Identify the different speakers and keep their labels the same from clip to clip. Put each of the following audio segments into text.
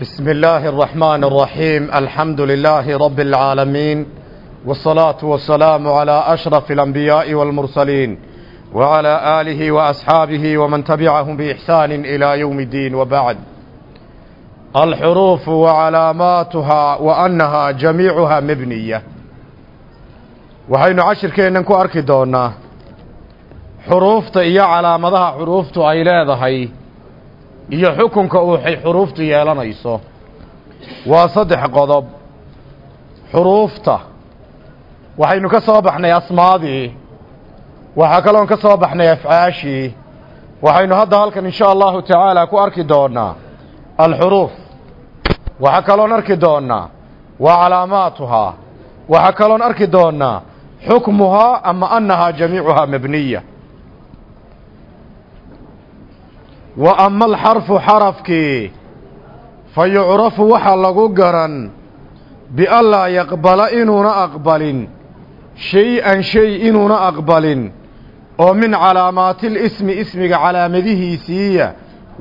Speaker 1: بسم الله الرحمن الرحيم الحمد لله رب العالمين والصلاة والسلام على أشرف الأنبياء والمرسلين وعلى آله وأصحابه ومن تبعهم بإحسان إلى يوم الدين وبعد الحروف وعلاماتها وأنها جميعها مبنية وحين عشر كينا نكو أركي دونا حروفتا إيا علامتها حروفتا أي leedahay iyo xukunka uu xuruuftu yeelanayso. Waa saddex qodob. Xuruufta waxaynu ka soo baxnay asmaadii waxaa kaloon ka soo baxnay afcaashii waxaynu hadda halkan insha allahu tacaala ku arki doonaa alxuruuf. Waxaa kaloon arki doonaa waa calaamaatuhaa waxaa kaloon arki doonaa xukmuhaa ama annahaa jamiicuhaa mabniya wa ama alxarfu xarafkii fa yucrafu waxaa lagu garan bianlaa yaqbala inuuna aqbalin shay-an shay inuuna aqbalin oo min calaamaatilismi ismiga calaamadihiisiiya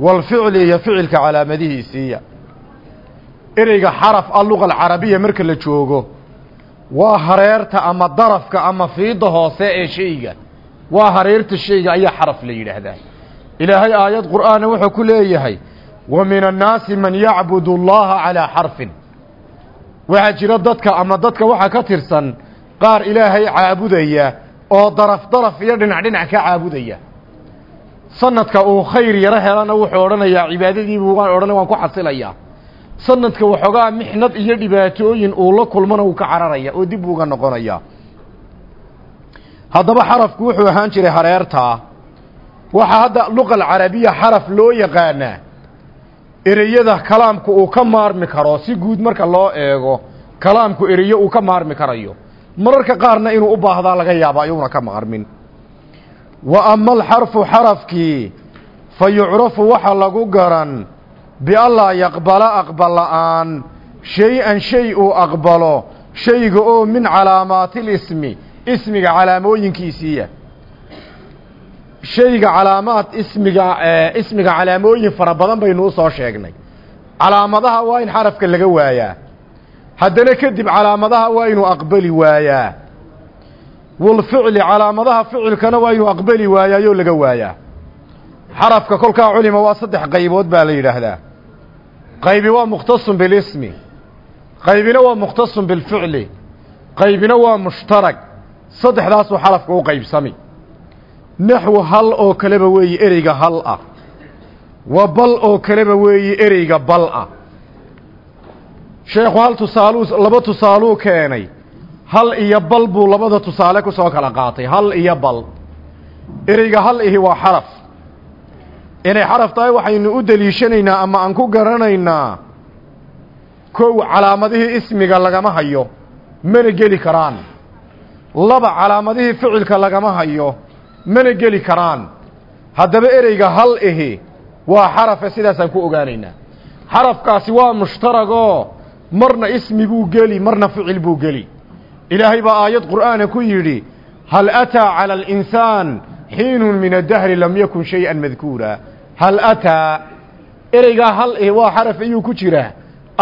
Speaker 1: walficli iyo ficilka calaamadihiisiiya. Ereyga xaraf alluqa alcarabiya marka la joogo waa hareerta ama darafka ama fiidda hoose ee shayga waa hareerta shayga ayaa xaraf la yidhaahdaa ilaahay aayad qur'aana wuxuu ku leeyahay wa min annaasi man yacbudu allaha calaa xarfin. Waxaa jira dadka ama dadka waxaa ka tirsan qaar ilaahay caabudaya oo daraf daraf iyo dhinac dhinac ka caabudaya. Sanadka uu khayr yaro helana wuxuu odhanayaa cibaadadiibuu waan odhanay waan ku xasilayaa. Sanadka waxoogaa mixnad iyo dhibaatooyin uu la kulmana uu ka cararaya oo dib uga noqonaya haddaba xarafku wuxuu ahaan jiray hareertaa waxaa hadda luqa alcarabiya xaraf loo yaqaanaa ereyada kalaamku uu ka maarmi karo si guud marka loo eego kalaamku ereyo uu ka maarmi karayo. Mararka qaarna inuu u baahdaa laga yaaba ayuuna ka maarmin. Wa ama alxarfu xarafkii fa yucrafu waxa lagu garan bianlaa yaqbala aqbal shay-an shay uu aqbalo shayga oo min calaamaatilismi ismiga calaamooyinkiisiiya shayga calaamaad ismiga ismiga calaamooyin fara badan baynu u soo sheegnay. Calaamadaha waa in xarafka laga waayaa. Haddana kadib calaamadaha waa inuu aqbali waayaa. Walficli calaamadaha ficilkana waa inuu aqbali waayaayoo laga waayaa. Xarafka kolkaa culima waa saddex qaybood baa la yidhaahdaa. Qaybi waa mukhtasun bilismi qaybina waa mukhtasun bilficli qaybina waa mushtarag saddexdaasuu xarafka u qaybsami naxwu hal oo kaleba weeye ereyga hal ah. Wa bal oo kaleba weeye ereyga bal ah. Sheekhu hal tusaaluu laba tusaaluu keenay. Hal iyo bal buu labada tusaale ku soo kala qaatay. Hal iyo bal. Ereyga hal ihi waa xaraf. Inay xaraf tahay waxaynu u deliishanaynaa ama aan ku garanaynaa kow calaamadihii ismiga lagama hayo mana geli karaan. Laba calaamadihii ficilka lagama hayo mana geli karaan. Haddaba ereyga hal ihi waa xarafe sidaasaan ku ogaanaynaa xarafkaasi waa mushtaragoo marna ismi buu geli marna ficil buu geli. Ilaahay baa aayad qur'aana ku yidhi hal ataa cala alinsaan xiinun min addahri lam yakun shay-an madkuura hal ataa ereygaa hal ihi waa xaraf ayuu ku jiraa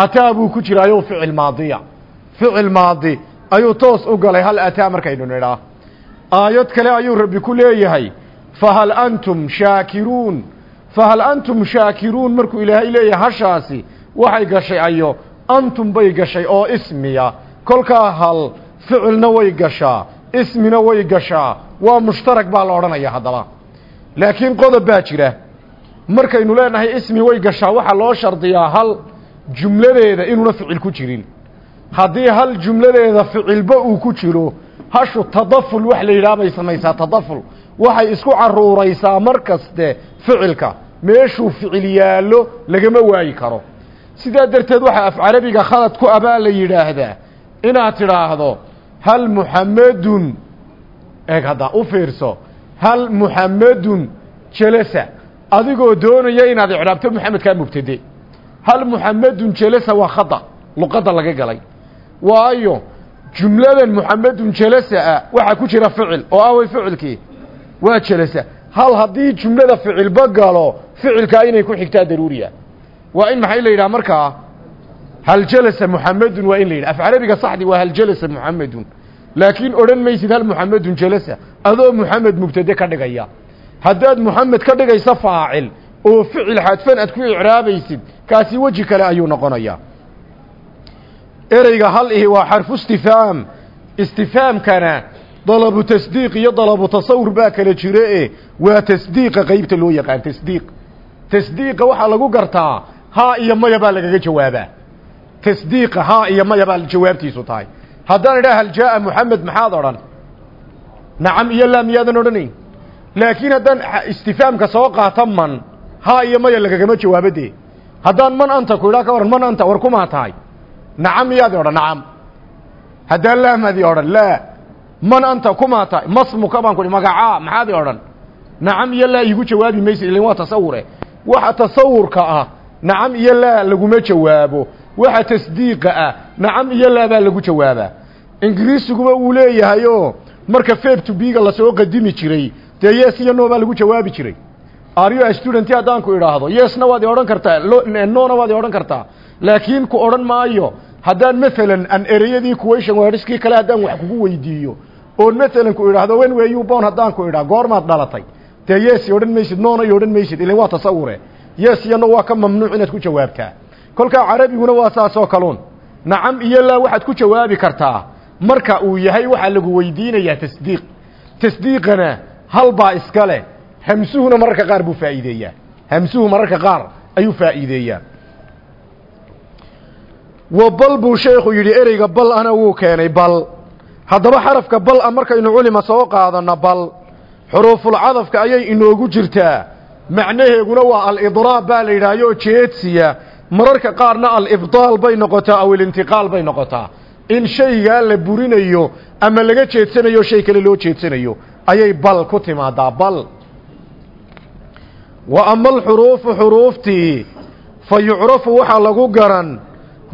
Speaker 1: ataa buu ku jiraayou ficil maadiya ficil maadi ayuu toos u galay hal ataa markaynu nidhaa aayad kale ayuu rabbi ku leeyahay fahal antum shaakiruun? Fahal antum shaakiruun markuu ilaahay leeyahay hashaasi waxay gashay ayo antum bay gashay oo ismiya. Kolkaa hal ficilna way gashaa ismina way gashaa. Waa mushtarag baa la odhanaya haddaba. Laakiin qodob baa jira markaynu leenahay ismi way gashaa waxaa loo shardiyaa hal jumladeeda inuuna ficil ku jirin. Haddii hal jumladeeda ficilba uu ku jiro hashu tadaful wax la yidhaha bay samaysaa tadaful. Waxay isku caruuraysaa mar kaste ficilka. Meeshuu ficil yaallo lagama waayi karo. Sidaa darteed waxaa af carabiga khalad ku abaa la yidhaahdaa inaad tidhaahdo hal muxamedun eeg hadda u fiirso hal muxamedun jelasa adigoo doonaya inaad icraabto moxamedkaa mubtade. Hal muxamedun jelasa waa khada luqadda laga galay. Waayo jumladan muxamedun jelasa ah waxaa ku jira ficil oo away ficilkii waa jelasa hal haddii jumlada ficilba galo ficilkaa inay ku xigtaa daruuriya waa in maxay la yidhaha markaa hal jalasa muxamedun waa in la yidhaha af carabiga saxdi waa hal jalasa muxamedun laakiin odhan maysid hal muxamedun jalasa adoo muxamed mubtade ka dhigaya haddaad muxamed ka dhigaysa faacil oo ficil xadfan aad ku icraabaysid kaasi weji kale ayuu noqonayaa ereyga hal ihi waa xarfu istifaam. Istifaamkana dalabu tasdiiq iyo dalabu tasawur baa kala jire e waa tasdiiqa qeybta loo yaqaan tasdiiq. Tasdiiqa waxaa lagu gartaa haa iyo maya baa lagaga jawaabaa. Tasdiiqa haa iyo maya baa jawaabtiisu tahay. Haddaan idhaha hal jaaa moxamed maxaad odhan. Nacam iyo laa miyaadan odhanayn. Laakiin haddaan istifaamka soo qaata man haa iyo maya lagagama jawaabo haddaan man anta ku idhaa ka waran man anta war kumaa tahay nacam miyaadi odhan nacam haddaan laamadi odhan laa man anta kumaa tahay masmuka baan ku magacaa maxaadi odhan nacam iyo laa iigu jawaabi maysid ilin waa tasawure. Waxa tasawurka ah nacam iyo laa laguma jawaabo. Waxa tasdiiqa ah nacam iyo laa baa lagu jawaabaa ingiriisiguba uu leeyahay oo marka feeb to biga la soo qadimi jiray dee yes iyo no baa lagu jawaabi jiray. Aryo studenti haddaan ku idhaahdo. Yesna waad i odhan kartaa nona waad i odhan kartaa laakiin ku odhan maayo haddaan maalan an ereyadii question wordskii kale haddaan wax kugu weydiiyo oon maalan ku idhaahdo wen weyu bon haddaan ku idhaa goormaad dhalatay. Dee yes i odhan maysid nona i odhan maysid ilin waa tasawure. Yes iyo waa ka mamnuuc inaad ku jawaabtaa. Kolkaa carabiguna waa saasoo kaluun nacam iyo laa waxaad ku jawaabi kartaa. Marka uu yahay waxaa lagu weydiinayaa tasdiiq. Tasdiiqana hal baa iska leh. Hamsuhuna mararka qaar buu faa'iideeyaa. Hamsuhu mararka qaar ayuu faa'iideeyaa wa bal buu sheekhu yidhi ereyga bal ana wuu keenay bal. Haddaba xarafka bal a markaynu culima soo qaadanno bal. Xuruufulcadafka ayay inoogu jirtaa. Macnaheeguna waa alidraab baa la yidhaahyo jeedsiya. Mararka qaarna alibdaal bay noqotaa aw ilintiqaal bay noqotaa. In shaygaa la burinayo ama laga jeedsanayo shay kale loo jeedsanayo ayay bal ku timaadaa bal. Wa ama alxuruufu xuruuftii fa yucrafu waxaa lagu garan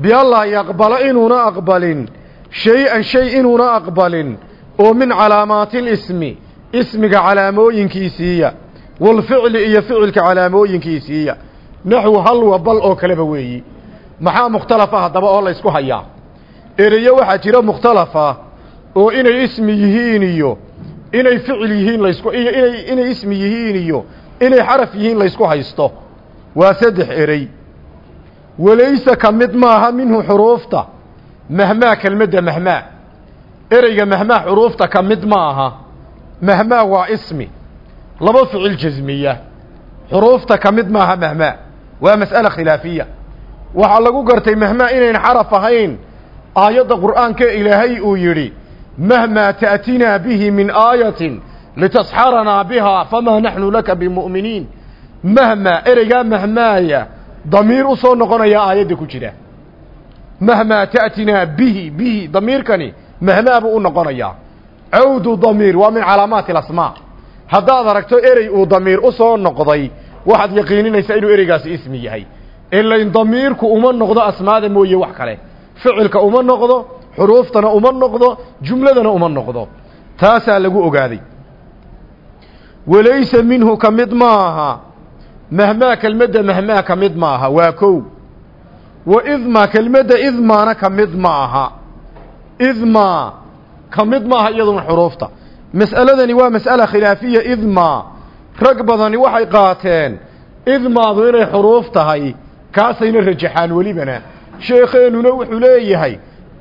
Speaker 1: biallaa yaqbala inuuna aqbalin. Shay-an shay inuuna aqbalin. Oo min calaamaati lismi ismiga calaamooyinkiisiiya. Walficli iyo ficilka calaamooyinkiisiiya. Naxwu halwa bal oo kaleba weeyi. Maxaa mukhtalafa haddaba oo laysku hayaa? Ereyo waxaa jira mukhtalafa oo inay ismi yihiin iyo inay ficil yihiin laysku iyo inay inay ismi yihiin iyo inay xaraf yihiin laysku haysto. Waa saddex erey walayse ka mid maaha minhu xuruufta. Mahmaa kelmadda mahmaa. Ereyga mahmaa xuruufta ka mid maaha. Mahmaa waa ismi. Laba ficil jasmiya xuruufta ka mid maaha mahmaa. Waa mas'ala khilaafiya. Waxaa lagu gartay mahmaa inayn xaraf ahayn. Aayadda qur'aanka ilaahay uu yidhi mahmaa ta'tinaa bihi min aayatin litasxaranaa bihaa famaa naxnu laka bimu'miniin. Mahmaa ereygaa mahmaaya damiir u soo noqonayaa aayadda ku jira. Mahmaa ta'tinaa bihi bihi damiirkani mahmaa buu u noqonayaa cawdu damiir waa min calaamaati alasmaa. Haddaad aragto erey uu damiir u soo noqday waxaad yaqiininaysaa inuu ereygaasi ismi yahay. Ilain damiirku uma noqdo asmaada mooye wax kale. Ficilka uma noqdo xuruuftana uma noqdo jumladana uma noqdo. Taasaa lagu ogaaday. Walaysa minhu ka mid maaha mahmaa kelmadda mahmaa ka mid maaha waa kow. Wa idmaa kelmadda idmaana ka mid maaha. Idmaa ka mid maaha iyaduna xuruufta. Mas'aladani waa mas'ala khilaafiya idmaa rag badani waxay qaateen idmaadu inay xuruuf tahay kaasayna rajaxaan welibana. Sheekheenuna wuxuu leeyahay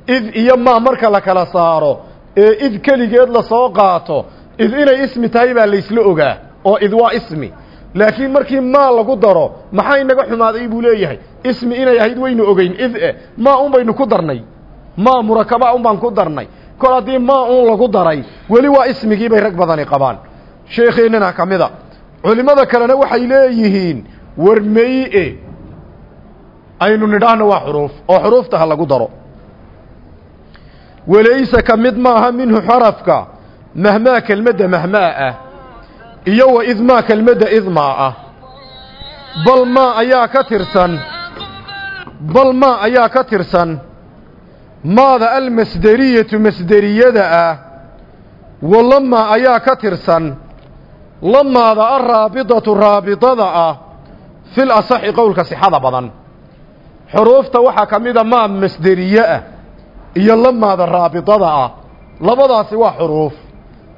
Speaker 1: id iyo maa marka la kala saaro ee id keligeed la soo qaato id inay ismi tahay baa laysla ogaa oo id waa ismi laakiin markii maa lagu daro maxaa inaga xumaaday buu leeyahay? Ismi inay ahayd waynu ogeyn id e maa un baynu ku darnay. Maa murakaba un baan ku darnay. Kol haddii maa un lagu daray weli waa ismigii bay rag badani qabaan. Sheekheennana ka mida culimmada kalena waxay leeyihiin warmeye aynu nidhaahno waa xuruuf oo xuruufta ha lagu daro. Walayse ka mid maaha minhu xarafka mahmaa kelmadda mahmaa ah iyo wa idmaa kelmadda idmaa ah. Bal maa ayaa ka tirsan. Bal maa ayaa ka tirsan. Maada almasderiyatu masderiyada ah. Wa lamaa ayaa ka tirsan. Lamaada alraabidatu raabidada ah. Fil asaxi qowlka sixada badan. Xuruufta waxaa ka mida maa masderiye ah iyo lamaada raabidada ah. Labadaasi waa xuruuf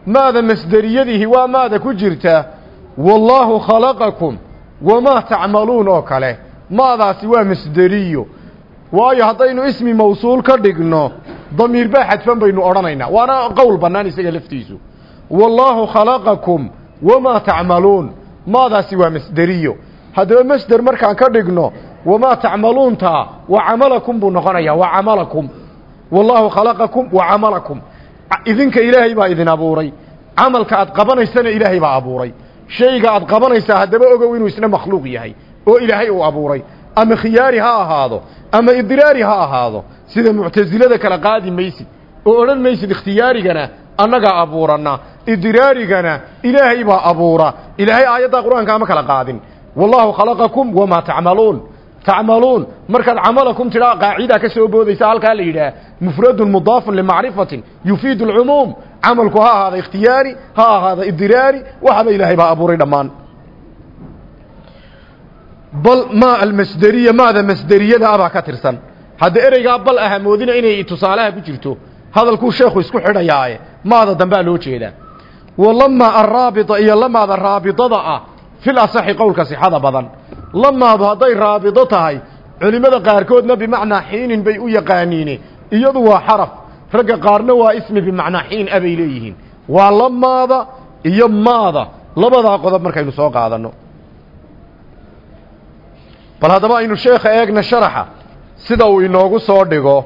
Speaker 1: maada masderiyadihi waa maada ku jirta wallaahu khalaqakum wamaa tacmaluun oo kale maadaasi waa masderiyo waayo haddaynu ismi mawsuul ka dhigno damiir baa xadfan baynu odhanaynaa waana qowl bannaan isaga laftiisu wallaahu khalaqakum wamaa tacmaluun maadaasi waa masderiyo haddaba masder markaan ka dhigno wamaa tacmaluuntaa wa camalakum buu noqonayaa wa camalakum khalaqakum wa camalakum idinka ilaahay baa idin abuuray. Camalka aad qabanaysana ilaahay baa abuuray. Shayga aad qabanaysaa haddaba ogow inuu isna makhluuq yahay oo ilaahay uu abuuray. Ama khiyaari ha ahaado ama idraari ha ahaado sida muctasilada kala qaadi maysid oo odhan maysid ikhtiyaarigana annagaa abuuranna idraarigana ilaahay baa abuura. Ilaahay aayaddaa qur'aanka ama kala qaadin. Wallaahu khalaqakum wamaa tacmaluun tacmaluun markaad camalakum tidhaa qaacidaa ka soo boodaysa halkaa la yidhaah mufradun mudaafun limacrifatin yufiidu alcumuum camalku ha ahaada ikhtiyaari ha ahaada idiraari waxaba ilaahay baa abuuray dhammaan bal maa almasderiya maada masderiyada abaa ka tirsan hadda ereygaa bal aha moodina inay tusaalaha ku jirto hadalkuu sheekhu isku xidhayaaye maada dambaa loo jeedaa walamaa araabita iyo lamaada raabidada ah fil asaxi qowlka sixada badan lamaadu hadday raabido tahay culimmada qaarkoodna bimacnaa xiinin bay u yaqaaniine. Iyadu waa xaraf ragga qaarna waa ismi bimacnaa xiin a bay leeyihiin. Waa lamaada iyo maada. Labadaa qodob markaynu soo qaadanno. Bal haddaba aynu sheekha eegna sharaxa sida uu inoogu soo dhigo.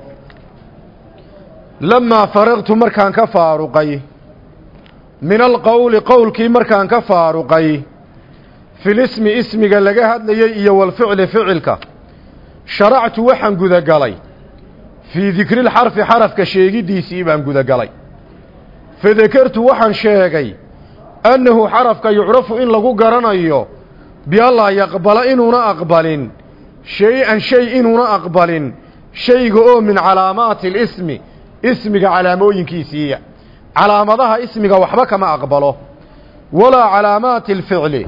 Speaker 1: Lamaa faraqtu markaan ka faaruqay min alqowli qowlkii markaan ka faaruqay filismi ismiga laga hadlayey iyo walficli ficilka. Sharactu waxaan gudagalay. Fii dikrilxarfi xarafka sheegiddiisii baan gudagalay. Fadakertu waxaan sheegay annahu xarafka yucrafu in lagu garanayo biallaa yaqbala inuuna aqbalin shay-an shay inuuna aqbalin shayga oo min calaamaati alismi ismiga calaamooyinkiisiiya. Calaamadaha ismiga waxba kama aqbalo. Walaa calaamaati alficli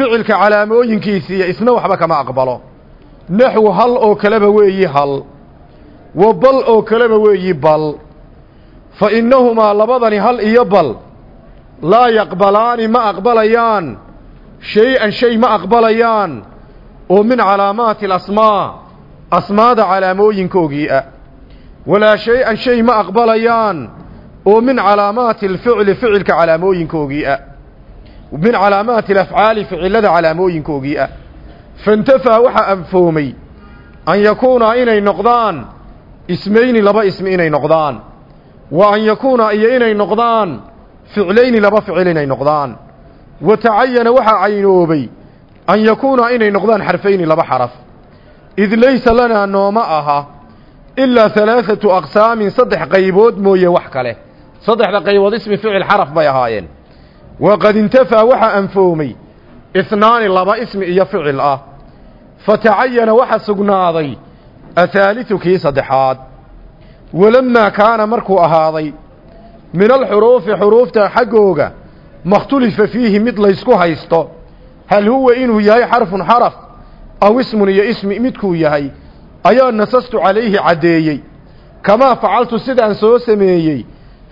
Speaker 1: ficilka calaamooyinkiisiiya isna waxba kama aqbalo. Naxwu hal oo kaleba weeyi hal wa bal oo kaleba weeyi bal. Fa innahumaa labadani hal iyo bal laa yaqbalaani ma aqbalayaan shay-an shay ma aqbalayaan oo min calaamaati alasmaa asmaada calaamooyinkoogii ah. Walaa shay-an shay ma aqbalayaan oo min calaamaati alficli ficilka calaamooyinkoogii ah min calaamaati alafcaali ficilada calaamooyinkoogii ah. Faintafaa waxaa anfoomay an yakuuna inay noqdaan ismayni laba ismi inay noqdaan. Wa an yakuuna iyo inay noqdaan ficlayni laba ficil inay noqdaan. Wa tacayana waxaa caynoobay an yakuuna inay noqdaan xarfayni laba xaraf. Id laysa lanaa nooma aha ilaa halaaثatu aqsaamin saddex qaybood mooye wax kale. Saddexda qaybood ismi ficil xaraf bay ahaayeen waqad intafaa waxaa anfoomay ihnaani laba ismi iyo ficil ah fatacayana waxa sugnaaday athaaliثu kii saddexaad walamaa kaana markuu ahaaday min alxuruufi xuruufta xaggooga makhtulifa fiihi mid laysku haysto hal huwa inuu yahay xarfun xaraf aw ismun iyo ismi midkuu yahay ayaa nasastu calayhi caddeeyey kamaa facaltu sidaan soo sameeyey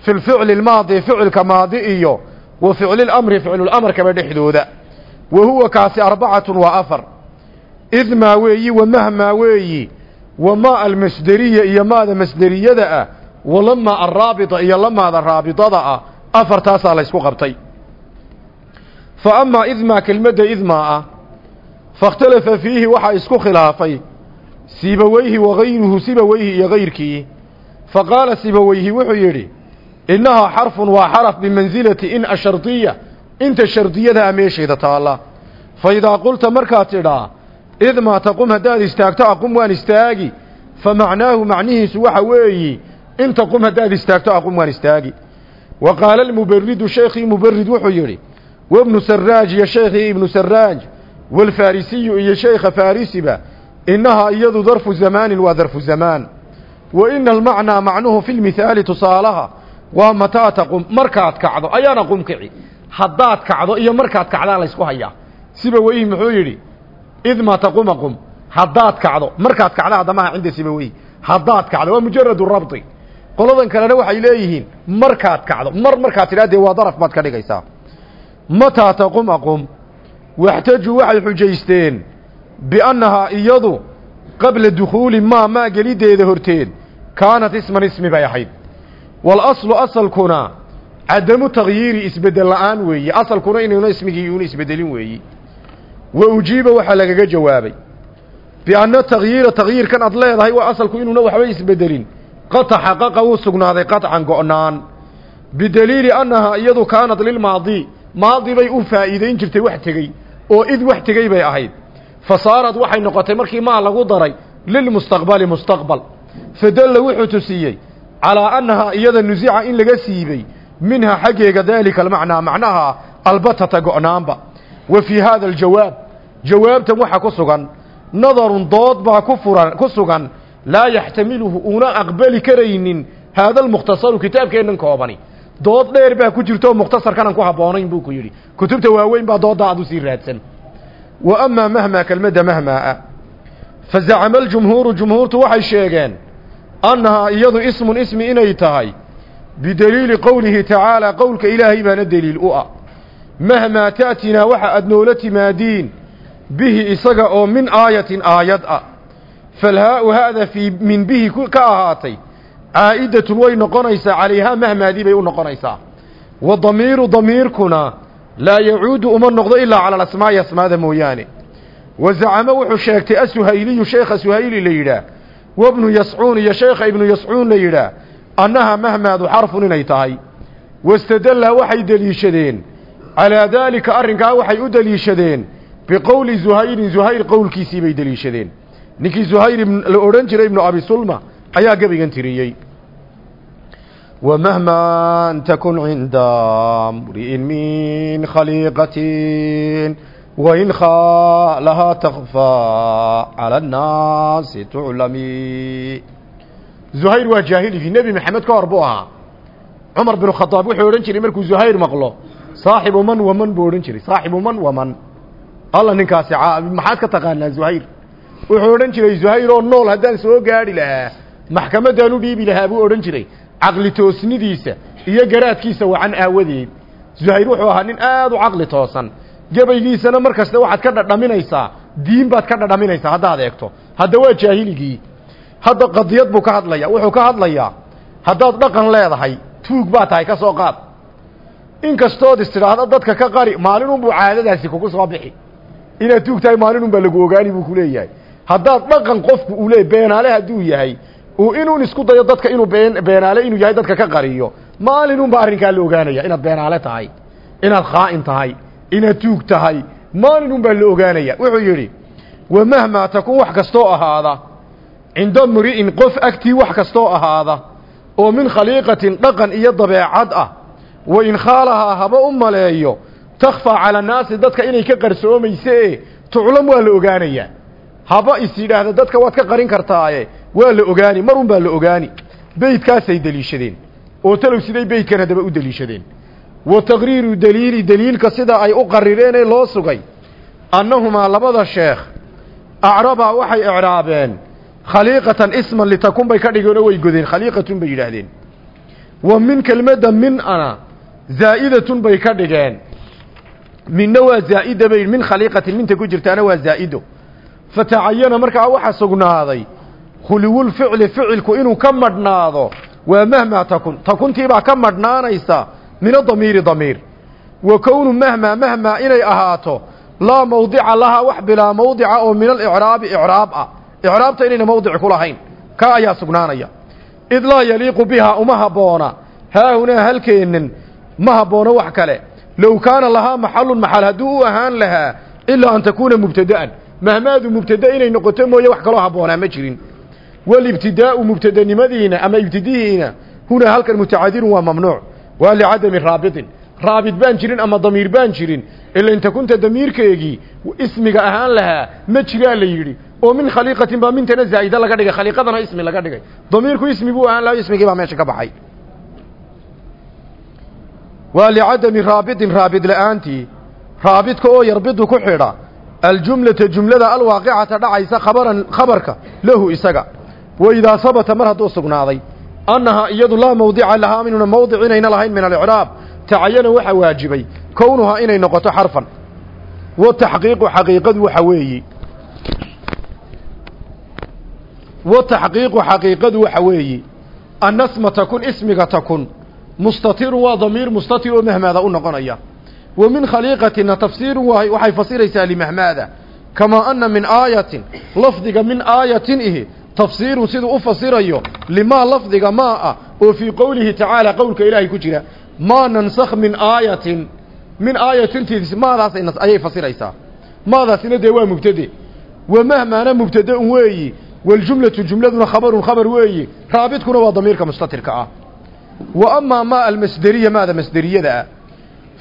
Speaker 1: fi lficli lmaadi ficilka maadi iyo wa ficlilamri ficlulamarkaba dhexdooda. Wa huwa kaasi arbacatun waa afar. Id maa weeyi wa mahmaa weeyi wa maa almasderiya iyo maada masderiyada ah wa lamaa alraabita iyo lamaada raabidada ah afartaasaa laysku qabtay. Fa amaa idmaa kelmadda idmaa ah fakhtalafa fiihi waxaa isku khilaafay sibaweyhi wagayruhu sibaweyhi iyo gayrkii fa qaala wuxuu yidhi innahaa xarfun waa xaraf bimansilati in ashardiya inta shardiyada a meesheeda taalla fa idaa qulta markaad tidhaa idmaa taqum haddaad istaagto aqum waan istaagi fa macnaahu macnihiisu waxa weeyi in taqum haddaad istaagto aqum waan istaagi wa qaala almuberidu sheekhii muberid wuxuu yidhi wabnu saraaj iyo sheekhii ibnu saraaj waalfarisiyu iyo sheekha farisiba innahaa iyadu darfu zamaanin waa darfu zamaan wa ina macnuhu fi lmithaali tusaalaha waa mataa taqum markaad kacdo ayaana qum kici haddaad kacdo iyo markaad kacdaa laysku hayaa. Siba weyhi muxuu yidhi idma taquma qum haddaad kacdo markaad kacdo haddamaha cinda sibawey haddaad kacdo waa mujaradu rabdi. Qoladan kalena waxay leeyihiin markaad kacdo mar markaad tidhaa dee waa daraf baad ka dhigaysaa. Mataa taqum aqum waxtajuu waxay xujaysteen biannahaa iyadu qabla dukhuuli maa maa geliddeeda horteed kaanat isman ismi bay ahayd walaslu asalkuna cadamu takyiiri isbeddel la'aan weeye asalkuna inuuna ismigii uuna isbeddelin weeyi. Wa ujiiba waxaa lagaga jawaabay. Bianna takyiira takyiirkan aad leedahay waa asalku inuuna waxba isbeddelin. Qad taxaqaqa wuu sugnaaday qaطcan go'naan. Bidaliili annahaa iyadu kaanat lilmaadi maadi. Bay u faa'iidayn jirtay wax tegey oo id wax tegey bay ahayd. Fa saarad waxay noqotay markii maa lagu daray lilmustaqbali mustaqbal. Fadalla wuxuu tusiyey calaa annahaa iyada nusica in laga siibay minhaa xaggeega daalika almacnaa macnaha albatata go'naanba. Wa fii haada aljawaab jawaabtan waxa ku sugan nadarun dood baa ku furan ku sugan laa yaxtamiluhu uuna aqbali karaynin haada almukhtasaru kitaabkeennan koobani. Dood dheer baa ku jirto mukhtasarkanan ku habboonayn buu ku yidhi. Kutubta waaweyn baa doodda aad u sii raadsan. Wa amaa mahmaa kelmadda mahmaa fa zacama aljumhuuru jumhuurtu waxay sheegeen annahaa iyadu ismun ismi inay tahay bidaliili qowlihi tacaalaa qowlka ilaahay baana deliil u ah mahmaa ta'tinaa waxa aad noola timaadiin bihi isaga oo min aayatin aayad ah falhaau haada fii min bihi ka ahaatay caa'idatun way noqonaysaa calayhaa mahmaadii bay u noqonaysaa wa damiiru damiirkuna laa yacuudu uma noqdo ilaa cala alasmaa'i asmaada mooyaane wa zacamo wuxuu sheegtay asuhayliyu sheekha suhayli la wabnu yascuun iyo sheekha ibnu yascuun la yidhaah annahaa mahmaadu xarfun inay tahay wastadalla waxay deliishadeen calaa daalika arrinkaa waxay u deliishadeen biqowli zuhayrin zuhayr qowlkiisii bay deliishadeen ninkii zuhayr la odhan jiray ibnu abi sulma ayaa gebigan tiriyey wmahma takun cinda mri'in min khaliiqatin annaasi tuclami zuhayr waa jaahiligii nebi maxamed ka hor buu ahaa cumar binu khadaab wuxuu odhan jiray markuu zuhayr maqlo saaxibu man waman buu odhan jiray saaxibu man waman alla ninkaasi maxaad ka taqaanaa zuhayr wuxuu odhan jiray zuhayr oo nool haddaan soo gaadhi lahaa maxkamaddaan u dhiibi lahaa buu odhan jiray caqli toosnidiisa iyo garaadkiisa wacan aawadeed zuhayr wuxuu ahaa nin aad u caqli toosan gabaygiisana mar kasta waxaad ka dhadhaminaysaa. Diin baad ka dhadhaminaysaa haddaad eegto. Hadda waa jaahiligii hadda qadiyad buu ka hadlaya wuxuu ka hadlayaa haddaad dhaqan leedahay tuug baa tahay ka soo qaad. Inkastood istidhaahdo dadka ka qari maalinunbuu caadadaasi kugu soo bixi. Inaad tuug tahay maalinun baa lagu ogaani buu ku leeyahay. Haddaad dhaqan qofku uu leey beenaale hadduu yahay uu inuun isku dayo dadka inuu been beenaale inuu yahay dadka ka qariyo maalinun baa arrinkaa la ogaanaya inaad beenaale tahay inaad khaa'in tahay inaad tuug tahay maalinun baa la ogaanaya. Wuxuu yidhi wa mahmaa takun wax kastoo ahaada cinda mri'in qof agtii wax kastoo ahaada oo min khaliiqatin dhaqan iyo dabeecad ah wa in khaalahaa haba u maleeyo takhfaa cala annaasi dadka inay ka qarsoomayse tuclam waa la ogaanayaa haba is yidhaahda dadka waad ka qarin kartaaye waa la ogaani marun baa la ogaani. Beydkaasay deliishadeen oo talow siday beydkan haddaba u deliishadeen wa taqriiru daliili deliilka sida ay u qarireenee loo sugay. Annahumaa labada sheekh acrabaa waxay ecraabeen khaliiqatan isman litakun bay ka dhigeenoo way godeen khaliiqatun bay yidhaahdeen. Wa min kelmadda min ana zaa'idatun bay ka dhigeen. Minna waa zaa'ida bay min khaliiqatin minta ku jirtaana waa zaa'ido. Fatacayana markaa waxaa sugnaaday khuluwulficli ficilku inuu ka madhnaado waa mahmaa takun takuntiibaa ka madhnaanaysa min adamiiri damiir. Wa kownu mahmaa mahmaa inay ahaato laa mawdica lahaa wax bilaa mawdica oo min alicraabi icraab ah. Icraabta inayna mawdic ku lahayn. Ka ayaa sugnaanaya. Id laa yaliiqu bihaa uma habboona haahunaa halkeennan ma habboono wax kale. Low kaana lahaa maxalun maxal hadduu u ahaan lahaa ilaa an takuuna mubtada'an. Mahmaadu mubtada inay noqoto mooye wax kaloo habboonaa ma jirin. Walibtidaa'u mubtadanimadiina ama ibtidihiina hunaa halkan mutacadirun waa mamnuuc waa licadami raabitin. Raabit baan jirin ama damiir baan jirin ila inta kunta damiirkeegii ismiga ahaan lahaa ma jiraa la yidhi. Oo min khaliiqatin baa mintana zaa'ida laga dhigay khaliiqadana ismi laga dhigay. Damiirku ismi buu ahaan lahaa ismigii baa meesha ka baxay. Waa licadami raabitin raabit la'aantii raabidka oo yarbidu ku xidha aljumlata jumlada alwaaqicata dhacaysa khabaran khabarka lahu isaga. Wa idaa habata mar hadduu sugnaaday annahaa iyadu laa mawdica lahaa minuna mawdic inayna lahayn min alicraab tacayana waxaa waajibay kownuhaa inay noqoto xarfan wa taxqiiqu xaqiiqadu waxa weeye wa taxqiiqu xaqiiqadu waxa weeye annasma takun ismiga takun mustatiru waa damiir mustatir oo mahmaada u noqonaya wa min khaliiqatina tafsiiru waxay fasiraysaa limahmaada kamaa ana min aayatin lafdiga min aayatin ihi tafsiirun siduu u fasirayo limaa lafdiga maa ah oo fii qowlihi tacaala qowlka ilaahay ku jira maa nansakh min aayatin. Min aayatintiis maadaas ayay fasiraysaa. Maadaasina dee waa mubtade. Wa mahmaana mubtadaun weeyi waljumlatu jumladuna khabarun khabar weeyi raabidkuna waa damiirka mustatirka ah. Wa amaa maa almasderiya maada masderiyada ah.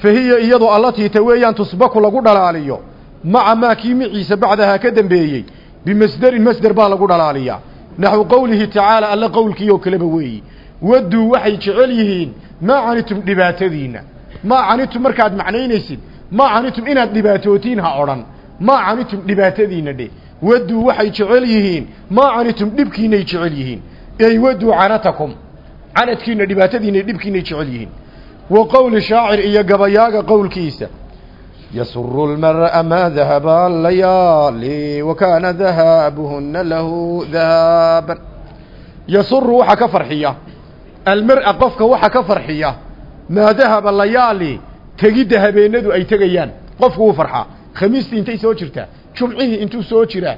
Speaker 1: Fa hiya iyadoo allatii ta weeyaan tusbaku lagu dhalaaliyo maca maa kii miciisa bacdahaa ka dembeeyey bimasderin masder baa lagu dhalaaliyaa naxwu qowlihi tacaala alla qowlkii oo kaleba weeyi wadduu waxay jecel yihiin maa canitum dhibaatadiinna maa canitum markaad macnaynaysid maa canitum inaad dhibaatootiin ha odhan maa canitum dhibaatadiinna dhe wadduu waxay jecel yihiin maa canitum dhibkiinay jecel yihiin ey wadduu canatakum canadkiinna dhibaatadiinna dhibkiinay jecel yihiin wa qowli shaacir iyo gabayaaga qowlkiisa yasuru lmar'a maa dahaba layaali wa kaana dahaabuhunna lahu dahaaban yasuru waxaa ka farxiya almar'a qofka waxa ka farxiya maa dahaba layaali tegidda habeenadu ay tegayaan qofku wuu farxaa khamiistii intay soo jirtaa jumcihii intuu soo jiraa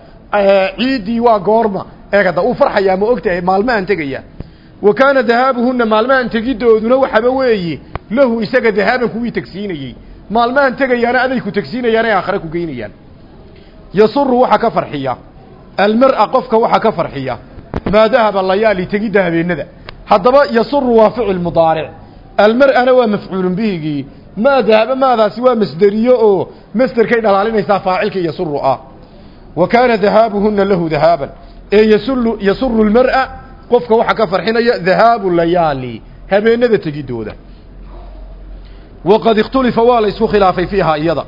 Speaker 1: ciiddii waa goorma eegada uu farxayaa ma ogtahay maalmahan tegaya wa kaana dahaabuhunna maalmahan tegidooduna maalmahan tegayaana aday ku tegsiinayaan ee aakhare ku geynayaan. Yasuru waxa ka farxiya. Almar'a qofka waxa ka farxiya. Maa dahaba layaali tegidda habeenada haddaba yasuru waa ficil mudaaric. Almar'ana waa mafcuulun bihigii maa dahaba maadaasi waa masderiyo oo masderkay dhalaalinaysaa faacilka yasuru ah. Wa kaana dahaabuhunna lahu dahaaban. Ee yasulu yasuru lmar'a qofka waxa ka farxinaya dahaabu layaali. Habeenada tegidooda waqad ikhtulifa waa la isku khilaafay fiihaa iyada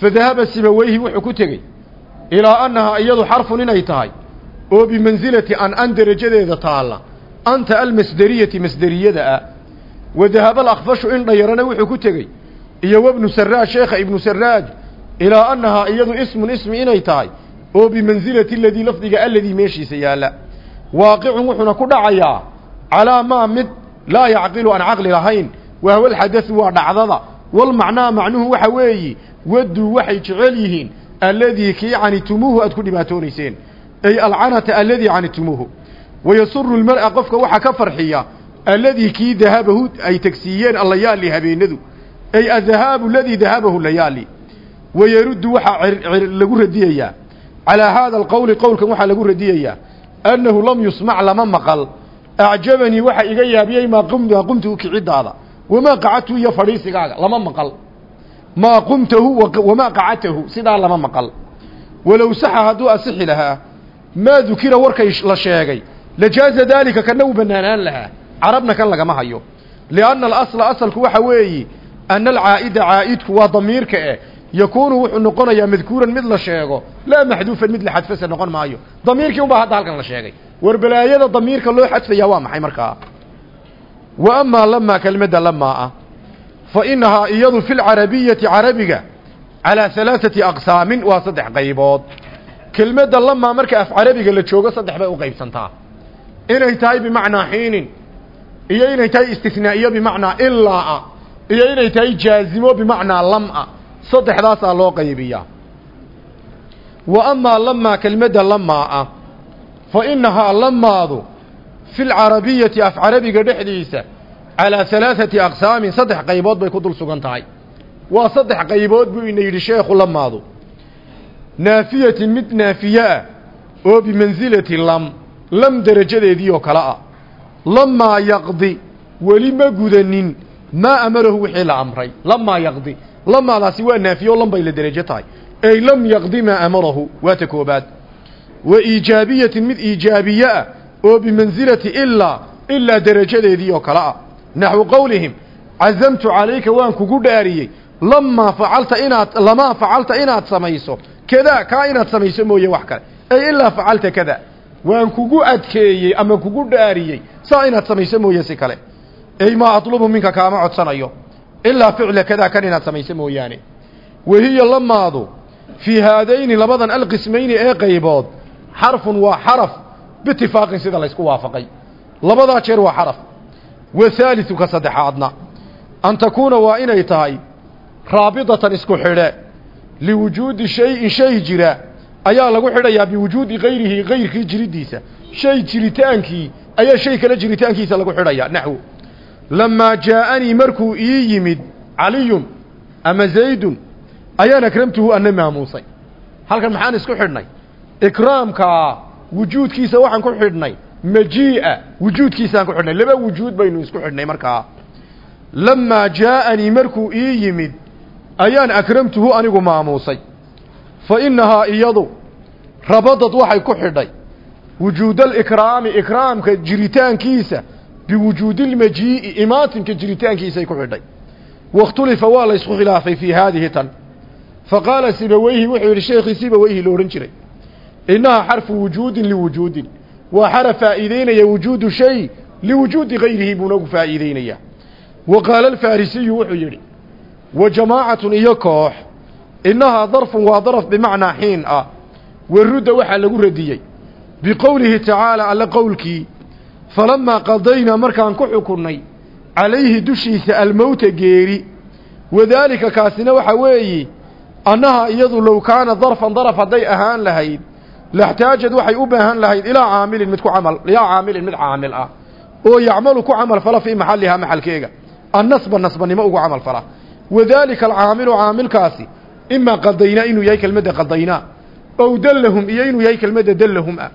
Speaker 1: fadahaba sibaweyhi wuxuu ku tegey ilaa annahaa iyadu xarfun inay tahay oo bimansilati an an derajadeeda taalla anta almasderiyati masderiyada ah wa dahaba alakfashu in dhayarana wuxuu ku tegey iyo wabnu saraaj sheekha ibnu saraaj ilaa annahaa iyadu ismun ismi inay tahay oo bimansilati aladii lafdiga aladii meeshiisa yaalla waaqicun wuxuuna ku dhacayaa calaa maa mid laa yacqilu aan caqli lahayn wahwa alxadadu waa dhacdada. Walmacnaa macnuhu waxa weeyi wadduu waxay jecel yihiin alladii kii canitumuuhu aad ku dhibaatoonayseen. Ay alcanata alladii canitumuuhu wayasuru lmar'a qofka waxaa ka farxiya alladii kii dahabahu ay tegsiiyeen allayaali habeenadu. Ay adahaabu aladii dahabahu layaali wayaruddu waxaa lagu radiyayaa. Calaa haada alqowli qowlkan waxaa lagu radiyayaa. Annahu lam yusmac lama maqal. Acjabanii waxa iga yaabiyey maa qumtu wamaa qacadtu iyo fadhiisigaaga lama maqal maa qumtahu wamaa qacadtahu sidaa lama maqal walow saxa hadduu asixi lahaa maa dukira warkay la sheegay lajaaza daalika kana uu banaanaan lahaa carabna kan lagama hayo lianna alasla asalku waxa weeyi ana alcaa'ida caa'idku waa damiirka eh yakuunu wuxuu noqonayaa madkuuran mid la sheego laa maxduufan mid la xadfasa noqon maayo damiirkii unbaa hadda halkan la sheegay war balaayada damiirka loo xadfayaa waa maxay markaa wa amaa lamaa kelmadda lamaa ah fa innahaa iyadu fi lcarabiyati carabiga calaa halaaثati aqsaamin waa saddex qaybood. Kelmadda lamaa marka af carabiga la joogo saddex bay u qaybsantaa. Inay tahay bimacnaa xiinin iyo inay tahay istinaa'iyo bimacnaa ilaa iyo inay tahay jaazimo bimacnaa lam'a saddexdaasaa loo qaybiyaa. Wa amaa lamaa kelmadda lamaa ah fa innahaa lamaadu fi lcarabiyati af carabiga dhexdiisa calaa halaaثati aqsaamin saddex qaybood bay ku dul sugan tahay waa saddex qaybood buu ina yidhi sheekhu lamaadu naafiyatin mid naafiye ah oo bimansilati lam lam derajadeedii oo kale ah lamaa yaqdi weli ma gudanin maa amarahu wixii la amray lamaa yaqdi lamaadaasi waa naafiye oo lam bay la derajo tahay ay lam yaqdi maa amarahu waa ta koobaad wa iijaabiyatin mid iijaabiye oo bimansilati ilaa ilaa derajadeedii oo kale ah. Naxwu qowlihim cazamtu calayka waan kugu dhaariyey. Lamaa facalta inaad lamaa facalta inaad samayso. Kada kaa inaad samayso mooye wax kale. Ay ilaa facalta kada. Waan kugu adkeeyey ama kugu dhaariyey. Saa inaad samayso mooye si kale. Ay maa atlubu minka kaama codsanayo. Ilaa ficla kada kan inaad samayso mooyaane. Wahiya lamaadu fii haadayni labadan alqismayni ee qaybood xarfun waa xaraf biitifaaqin sida laysku waafaqay. Labadaa jeer waa xaraf. Wa haaliu ka saddexaadna an takuuna waa inay tahay raabidatan isku xidhe. Liwujuudi shayin shay jira. Ayaa lagu xidhayaa biwujuudi kayrihi kayrkii jiriddiisa shay jiritaankii ayaa shay kale jiritaankiisa lagu xidhayaa naxwo lamaa jaa'anii markuu ii yimid caliyun ama zaydun ayaan akramtuhu ana maamuusay halkan maxaan isku xidhnay? Ikraamkaa wujuudkiisa waxaan ku xidhnay. Majii'a wujuudkiisaan ku xidhnay. Laba wujuud baynu isku xidhnay markaa lamaa jaa'anii markuu ii yimid ayaan akramtuhu anigu maamuusay. Fa innahaa iyadu rabadad waxay ku xidhay. Wujuudalikraami ikraamka jiritaankiisa biwujuudilmajii'i imaatinka jiritaankiisay ku xidhay. Wakhtulifa waa la ysku khilaafay fii haadihi tan. Fa qaala sibaweyhi wuxuu yidhi sheekhii sibaweyhi lo odhan jiray innahaa xarfu wujuudin liwujuudin waa xaraf faa'iideynaya wujuudu shay liwujuudi gayrihi buu nagu faa'iideynayaa wa qaala alfarisiyu wuxuu yidhi wa jamaacatun iyo koox innahaa darfun waa daraf bimacnaa xiin ah warudda waxaa lagu radiyey biqowlihi tacaala alle qowlkii falamaa qadaynaa markaan ku xukunnay calayhi dushiisa almowta geeri wadaalika kaasina waxaa weeyi annahaa iyadu low kaana darfan daraf hadday ahaan lahayd laxtaajad waxay u baahan lahayd ilaa caamilin mid ku camal ilaa caamilin mid caamil ah oo yacmalu ku camal fala fii maxallihaa maxalkeega annasba nasbanimo ugu camal fala wadaalika alcaamilu caamilkaasi imaa qadaynaa inuu yahay kelmadda qadaynaa ow dallahum iyo inuu yahay kelmadda dallahum ah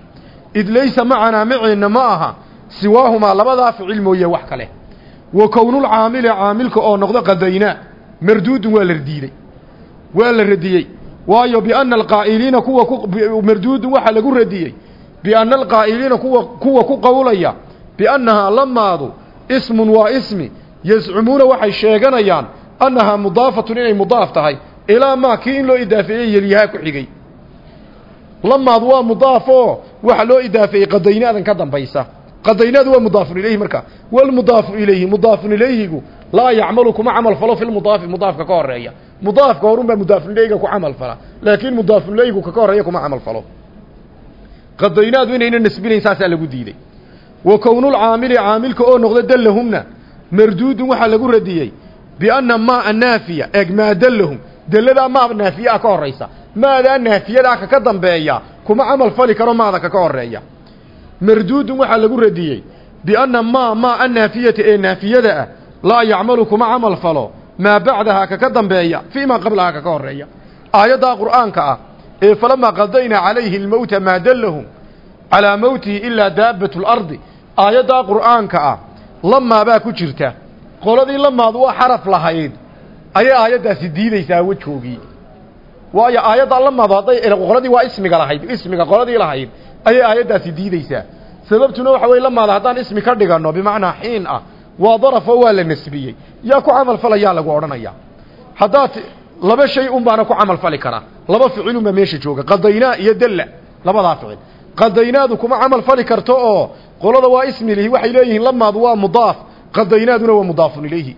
Speaker 1: id laysa macanaa maceenna ma aha siwaahumaa labadaa ficil mooye wax kale wa kownulcaamili caamilka oo noqdo qadaynaa marduudun waa la rdiiday waa la radiyey waayo bianna alqaa'iliina kuwa ku marduudun waxaa lagu radiyey bianna alqaa'iliina kuwa kuwa ku qowlaya biannahaa lamaadu ismun waa ismi yascumuuna waxay sheeganayaan annahaa mudaafatun inay mudaaf tahay ilaa maa kii in loo idaafeeyey yeliyahaa ku xigay. Lamaadu waa mudaaf oo waxa loo idaafeeyey qadaynaadan ka dambaysa. Qadaynaadu waa mudaafun ilayhi marka. Walmudaafu ilayhi mudaafun ilayhigu laa yacmalu kuma camal falo fi lmudaafi mudaafka ka horreeya mudaafka horun baa mudaafun ilayhiga ku camal fala laakiin mudaafun ilayhigu ka ka horreeya kuma camal falo. Qadaynaadu inayna nasbinayn saasaa lagu diiday. Wa kownulcaamili caamilka oo noqda dallahumna marduudun waxaa lagu radiyey bianna maa annaafiya eeg maa dallahum delladaa maa naafiye ah ka horaysa maadaa naafiyadaa kaka dambeeya kuma camal fali karo maada kaka horreeya marduudun waxaa lagu radiyey bianna maa maa annaafiyata ee naafiyada ah laa yacmalu kuma camal falo maa bacdahaa kaka dambeeya fii maa qablahaa kaka horreeya aayaddaa qur'aanka ah ee falamaa qadaynaa calayhi almowta maa dallahum calaa mowtihi ilaa daabatu lardi aayaddaa qur'aanka ah lamaa baa ku jirta. Qoladii lamaad waa xaraf lahayd ayay aayaddaasi diidaysaa wejoogii waayo aayaddaa lamaadu hadday qoladii waa ismiga lahayd ismiga qoladii lahayd ayay aayaddaasi diideysaa sababtuna waxa weye lamaada haddaan ismi ka dhiganno bimacnaa xiin ah waa darafoo waa la nasbiyey yaa ku camal falayaa lagu odhanaya. Haddaad laba shay un baana ku camal fali karaa laba ficilunbaa meesha jooga. Qadaynaa iyo dalla. Labadaa ficil. Qadaynaadu kuma camal fali karto oo qolada waa ismi lihi waxay leeyihiin lamaadu waa mudaaf. Qadaynaaduna waa mudaafun ilayhi.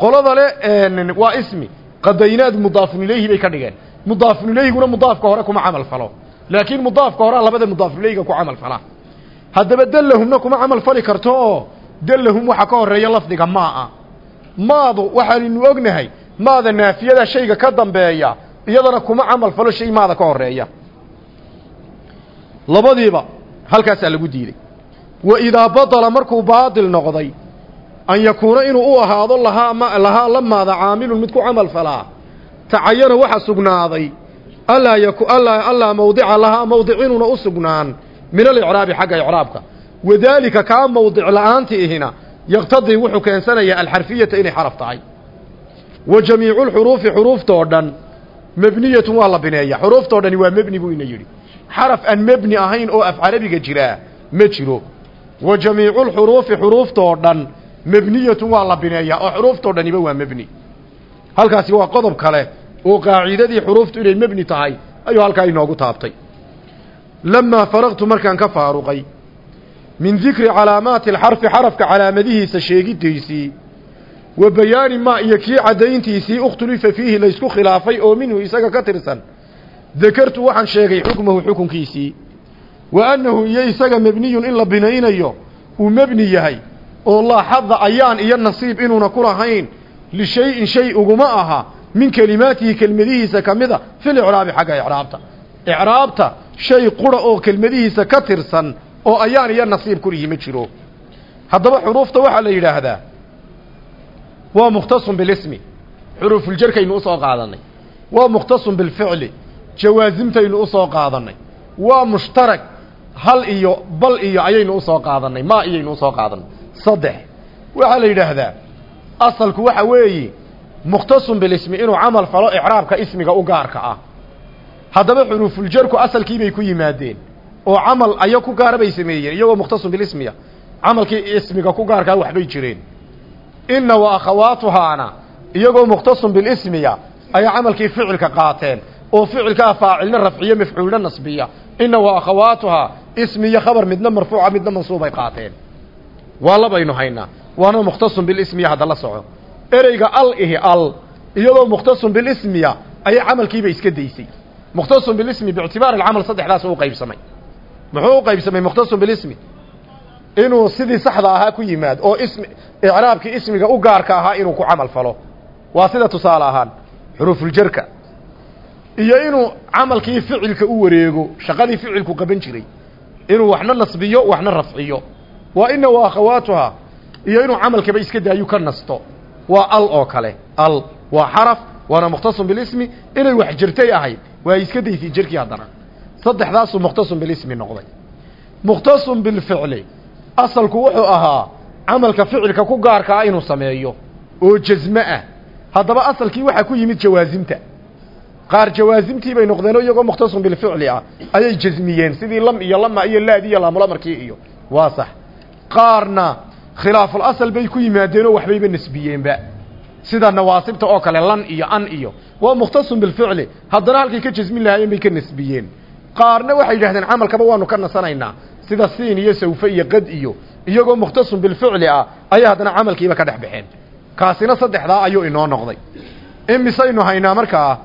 Speaker 1: Qolada le waa ismi. Qadaynaadu mudaafun ilayhi bay ka dhigeen. Mudaafun ilayhiguna mudaafka hore kuma camal falo. Laakiin mudaafka horea labada mudaafun ilayhiga ku camal falaa haddaba dallahumna kuma camal fali karto oo dallahum waxaa ka horreeya lafdiga maa maadu waxaannu ognahay maada naafiyada shayga ka dambeeya iyadana kuma camal falo shay maada ka horreeya labadiiba halkaasaa lagu diiday. Wa idaa badala markuu baadil noqday an yakuuna inuu u ahaado lahaa lahaa lamaada caamilun mid ku camal falaa. Tacayana waxa sugnaaday allaa yaku allaa allaa mawdica lahaa mawdicinuuna u sugnaan min alicraabi xagga icraabka. Wadaalika kaa mawdic la'aanti ihina yaqtadii wuxuu keensanayaa alxarfiyata inay xaraf tahay. Wa jamiicu lxuruufi xuruuftoo dhan mebniyatun waa la bineeya xuruuftoo dhani waa mebni buu ina yidhi. Xaraf aan mebni ahayn oo af carabiga jiraa ma jiro. Wa jamiicu lxuruufi xuruuftoo dhan mebniyatun waa la bineeyaa oo xuruuftoo dhaniba waa mebni halkaasi waa qodob kale oo qaacidadii xuruuftu inay mebni tahay ayuu halkaa inoogu taabtay. Lamaa faraqtu markaan ka faaruqay min dikri calaamaati alxarfi xarafka calaamadihiisa sheegidiisii wa bayaani maa iyo kii caddayntiisii ikhtulifa fiihi laysku khilaafay oo minhu isaga ka tirsan. Dakartu waxaan sheegay xukmahu xukunkiisii. Wa annahu iyo isaga mebniyun in la binaynayo uu mebni yahay oo laa xadda ayaan iyo nasiib inuuna ku lahayn lishay-in shay uguma aha min kelimaatihi kelmadihiisa ka mida fil icraabi xagga icraabta. Icraabta shay qura oo kelmadihiisa ka tirsan oo ayaan iyo nasiib kulihi ma jiro. Haddaba xuruufta waxaa la yidhaahdaa waa mukhtasun bilismi xuruufuljarkaynu u soo qaadanay. Waa mukhtasun bilficli jawaasimtaynu u soo qaadanay. Waa mushtarag hal iyo bal iyo ayaynu u soo qaadanay. Maa iyaynu u soo qaadanay. Saddex. Waxaa la yidhaahdaa asalku waxa weeye mukhtasun bilismi inuu camal falo icraabka ismiga u gaarka ah. Haddaba xuruufuljarku asalkiibay ku yimaadeen oo camal aya ku gaara bay sameeyeen iyagoo mukhtasun bilismiya camalkii ismiga ku gaarkaa waxbay jireen. Inna wa akhawaatuhaana iyagoo mukhtasun bilismiya ayay camalkii ficilka qaateen oo ficilkaa faacilna rafciyo mafcuulna nasbiya. Inna wa akhawaatuhaa ismiyo khabar midna marfuuca midna mansuubay qaateen. Waa labaynu haynaa. Waana mukhtasun bilismiya hadda la soco. Ereyga al ihi al iyadoo mukhtasun bilismiya ayay camalkiiba iska daysay. Mukhtasun bilismi biictibaari alcamal saddexdaas u qaybsamay muxuu u qaybsamay mukhtasun bilismi? Inuu sidii saxda ahaa ku yimaad oo ismi icraabkii ismiga u gaarka ahaa inuu ku camal falo. Waa sida tusaale ahaan xuruufuljarka iyo inuu camalkii ficilka u wareego shaqadii ficilku qaban jiray. Inuu waxna nasbiyo waxna rafciyo. Waa ina wa akhawaatuhaa iyo inuu camalkaba iska daayu ka nasto. Waa al oo kale al. Waa xaraf waana mukhtasun bilismi. Inay wax jirtay ahayd waa iska daysay jirkii haddana saddexdaasuu mukhtasun bilismi noqday. Mukhtasun bilficli. Asalku wuxuu ahaa camalka ficilka ku gaarka ah inuu sameeyo oo jasme ah. Haddaba asalkii waxaa ku yimid jawaasimta. Qaar jawaasimtii bay noqdeen oo iyagoo mukhtasun bilficli ah ayay jasmiyeen sidii lam iyo lama iyo laad iyo laamulamarkii iyo waa sax. Qaarna khilaaful asal bay ku yimaadeenoo waxbayba nasbiyeenba sida nawaasibta oo kale lan iyo an iyo. Waa mukhtasun bilficli. Haddana halkay ka jasmin lahaayeen bay ka nasbiyeen qaarna waxay yidhahdeen camalkaba waanu ka nasanaynaa. Sida siin iyo sawfe iyo qad iyo iyagoo mukhtasun bilficli ah ayay haddana camalkiiba ka dhex baxeen. Kaasina saddexdaa ayuu inoo noqday. Imisaynu haynaa markaa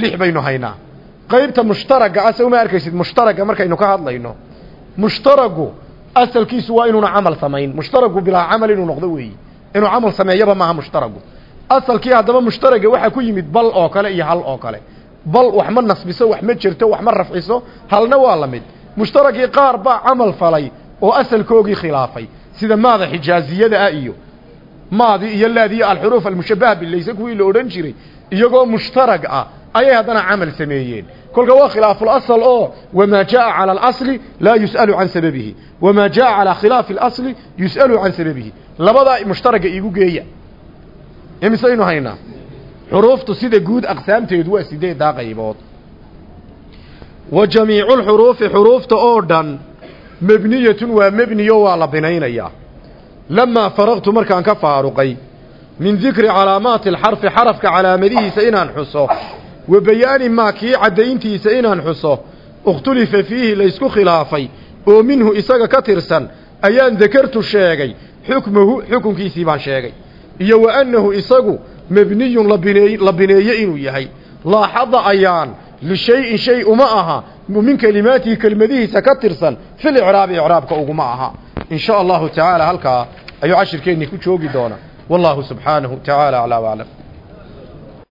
Speaker 1: lix baynu haynaa. Qaybta mushtaraga ase uma arkaysid mushtaraga markaynu ka hadlayno. Mushtaragu asalkiisu waa inuuna camal samayn. Mushtaragu bilaa camal inuu noqdo weeyi. Inuu camal sameeyaba maaha mushtaragu. Asalkii haddaba mushtaraga waxaa ku yimid bal oo kale iyo hal oo kale bal wax ma nasbiso wax ma jirto wax ma rafciso halna waa la mid. Mushtaragii qaar baa camal falay oo asalkoogii khilaafay. Sida maada xijaaziyada ah iyo maadii iyo laadii alxuruuf almushabaha bilayse kuwii la odhan jiray iyagoo mushtarag ah ayay haddana camal sameeyeen. Kolka waa khilaaful asal oo wamaa jaa cala alasli laa yus'alu can sababihi. Wamaa jaa calaa khilaafi alasli yus'alu can sababihi. Labadaa mushtaraga iigu geeya. Imisaynu haynaa xuruuftu sida guud aqsaamteedu waa sideeddaa qaybood wa jamiicu lxuruufi xuruufta oo dhan mebniyatun waa mebniyo waa la binaynayaa. Lamaa faraqtu markaan ka faaruqay min dikri calaamaati alxarfi xarafka calaamadihiisa inaan xuso wa bayaani maa kii caddayntiisa inaan xuso ikhtulifa fiihi laysku khilaafay oo minhu isaga ka tirsan ayaan dakartu sheegay xukmahu xukunkiisii baan sheegay. Iyo wa annahu isagu labineey la bineeye inuu yahay. Laaxada ayaan lishayin shay uma aha min kelimaatihi kelimadihiisa ka tirsan fil icraabi icraabka uguma aha. In sha allahu tacaala halkaa ayuu cashirkeennii ku joogi doonaa. Wallahu subxaanahu tacaala aclaa waclam